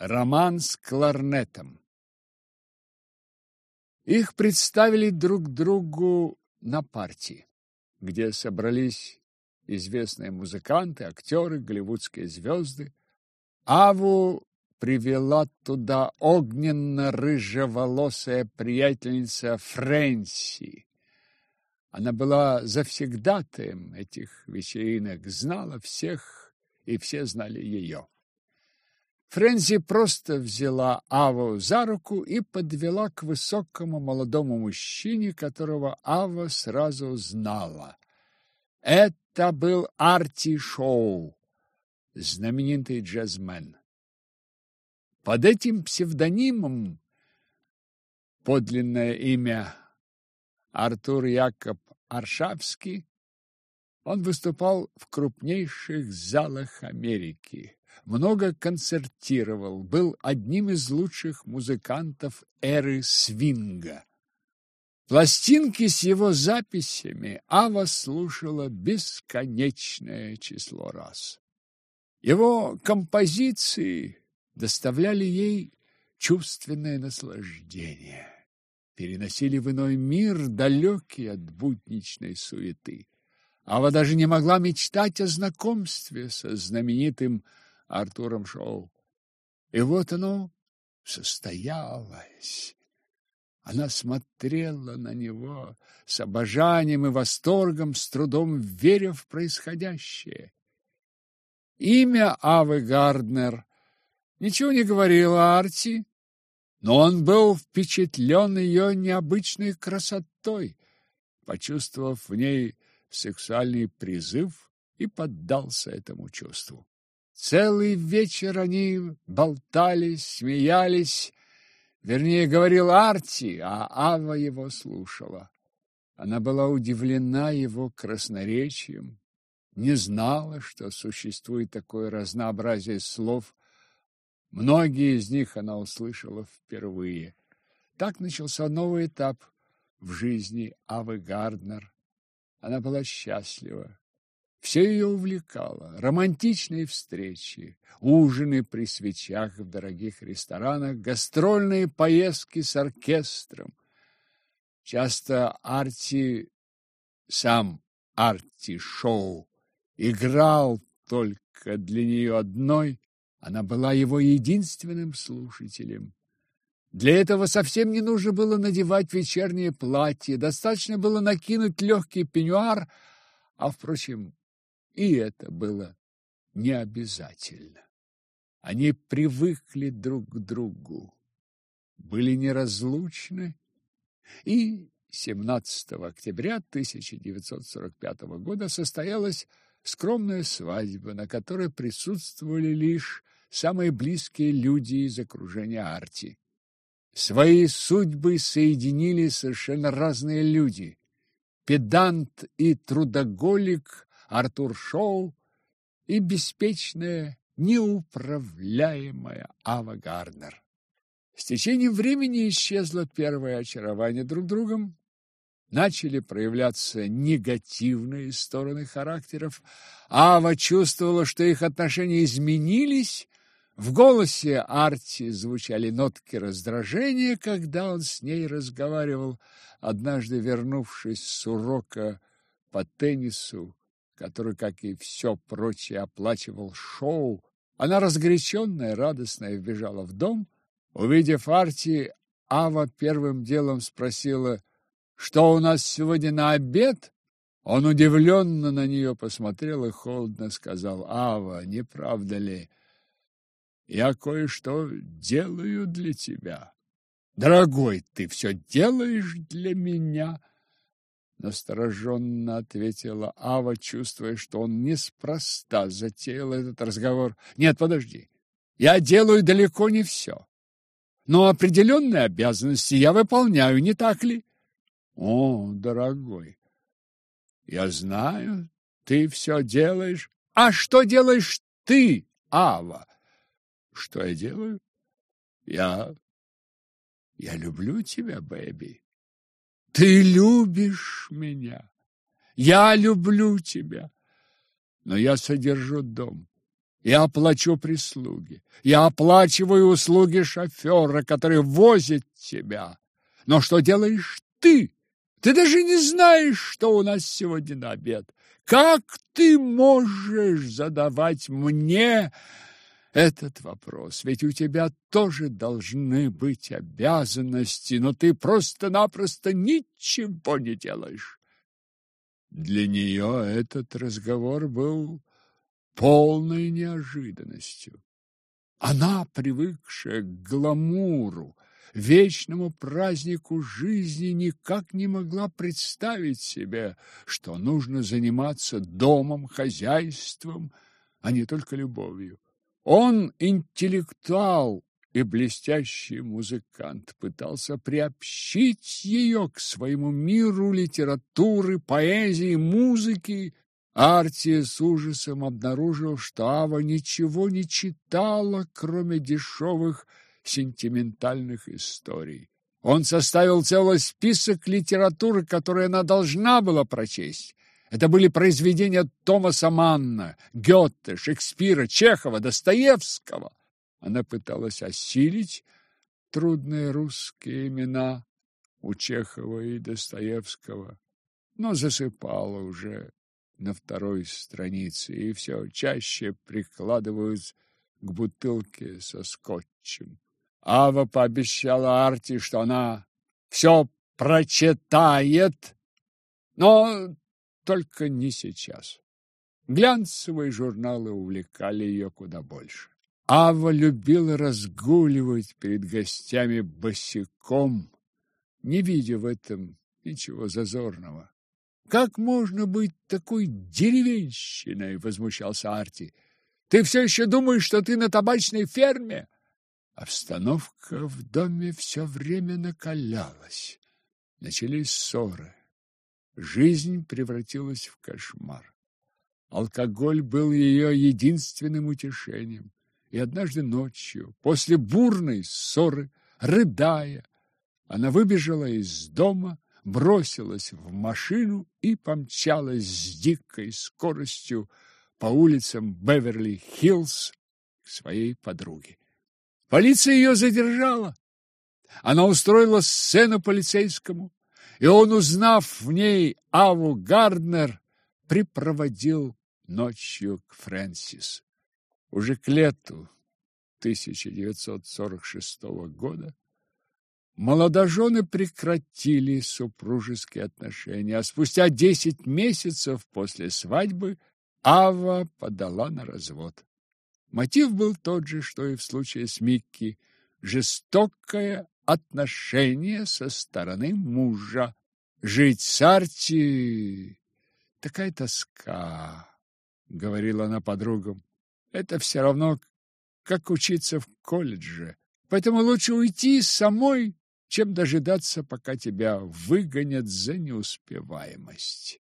Роман с кларнетом. Их представили друг другу на партии, где собрались известные музыканты, актеры, голливудские звезды. Аву привела туда огненно-рыжеволосая приятельница Фрэнси. Она была завсегдатаем этих вечеринок, знала всех, и все знали ее. Фрэнси просто взяла Аву за руку и подвела к высокому молодому мужчине, которого Ава сразу знала. Это был Арти Шоу, знаменитый джазмен. Под этим псевдонимом подлинное имя Артур Якоб Аршавский он выступал в крупнейших залах Америки много концертировал, был одним из лучших музыкантов эры свинга. Пластинки с его записями Ава слушала бесконечное число раз. Его композиции доставляли ей чувственное наслаждение, переносили в иной мир, далекий от будничной суеты. Ава даже не могла мечтать о знакомстве со знаменитым Артуром Шоу. И вот оно состоялось. Она смотрела на него с обожанием и восторгом, с трудом веря в происходящее. Имя Авы Гарднер ничего не говорило Арти, но он был впечатлен ее необычной красотой, почувствовав в ней сексуальный призыв и поддался этому чувству. Целый вечер они болтались, смеялись, вернее, говорил Арти, а Ава его слушала. Она была удивлена его красноречием, не знала, что существует такое разнообразие слов. Многие из них она услышала впервые. Так начался новый этап в жизни Авы Гарднер. Она была счастлива. Все ее увлекало. Романтичные встречи, ужины при свечах в дорогих ресторанах, гастрольные поездки с оркестром. Часто Арти, сам Арти Шоу, играл только для нее одной. Она была его единственным слушателем. Для этого совсем не нужно было надевать вечернее платье, достаточно было накинуть легкий пеньюар, а, впрочем, и это было не обязательно. Они привыкли друг к другу, были неразлучны, и 17 октября 1945 года состоялась скромная свадьба, на которой присутствовали лишь самые близкие люди из окружения Арти. Свои судьбы соединили совершенно разные люди. Педант и трудоголик Артур Шоу и беспечная, неуправляемая Ава Гарднер. С течением времени исчезло первое очарование друг другом, начали проявляться негативные стороны характеров. Ава чувствовала, что их отношения изменились. В голосе Арти звучали нотки раздражения, когда он с ней разговаривал. Однажды, вернувшись с урока по теннису, который, как и все прочее, оплачивал шоу, она разгоряченная, радостная, вбежала в дом. Увидев Арти, Ава первым делом спросила, что у нас сегодня на обед? Он удивленно на нее посмотрел и холодно сказал, Ава, не правда ли? Я кое-что делаю для тебя. Дорогой, ты все делаешь для меня. Настороженно ответила Ава, чувствуя, что он неспроста затеял этот разговор. Нет, подожди. Я делаю далеко не все. Но определенные обязанности я выполняю, не так ли? О, дорогой, я знаю, ты все делаешь. А что делаешь ты, Ава? Что я делаю? Я... Я люблю тебя, бэби. Ты любишь меня. Я люблю тебя. Но я содержу дом. Я оплачу прислуги. Я оплачиваю услуги шофера, который возит тебя. Но что делаешь ты? Ты даже не знаешь, что у нас сегодня на обед. Как ты можешь задавать мне этот вопрос? Ведь у тебя тоже должны быть обязанности, но ты просто-напросто ничего не делаешь. Для нее этот разговор был полной неожиданностью. Она, привыкшая к гламуру, вечному празднику жизни, никак не могла представить себе, что нужно заниматься домом, хозяйством, а не только любовью. Он интеллектуал и блестящий музыкант пытался приобщить ее к своему миру литературы, поэзии, музыки. Арти с ужасом обнаружил, что Ава ничего не читала, кроме дешевых сентиментальных историй. Он составил целый список литературы, которую она должна была прочесть. Это были произведения Томаса Манна, Гёте, Шекспира, Чехова, Достоевского. Она пыталась осилить трудные русские имена у Чехова и Достоевского, но засыпала уже на второй странице и все чаще прикладывают к бутылке со скотчем. Ава пообещала Арти, что она все прочитает, но только не сейчас. Глянцевые журналы увлекали ее куда больше. Ава любила разгуливать перед гостями босиком, не видя в этом ничего зазорного. «Как можно быть такой деревенщиной?» — возмущался Арти. «Ты все еще думаешь, что ты на табачной ферме?» Обстановка в доме все время накалялась. Начались ссоры. Жизнь превратилась в кошмар. Алкоголь был ее единственным утешением и однажды ночью, после бурной ссоры, рыдая, она выбежала из дома, бросилась в машину и помчалась с дикой скоростью по улицам Беверли-Хиллз к своей подруге. Полиция ее задержала. Она устроила сцену полицейскому, и он, узнав в ней Аву Гарднер, припроводил ночью к Фрэнсис. Уже к лету 1946 года молодожены прекратили супружеские отношения, а спустя десять месяцев после свадьбы Ава подала на развод. Мотив был тот же, что и в случае с Микки – жестокое отношение со стороны мужа. Жить с Арти – такая тоска, – говорила она подругам. Это все равно, как учиться в колледже. Поэтому лучше уйти самой, чем дожидаться, пока тебя выгонят за неуспеваемость.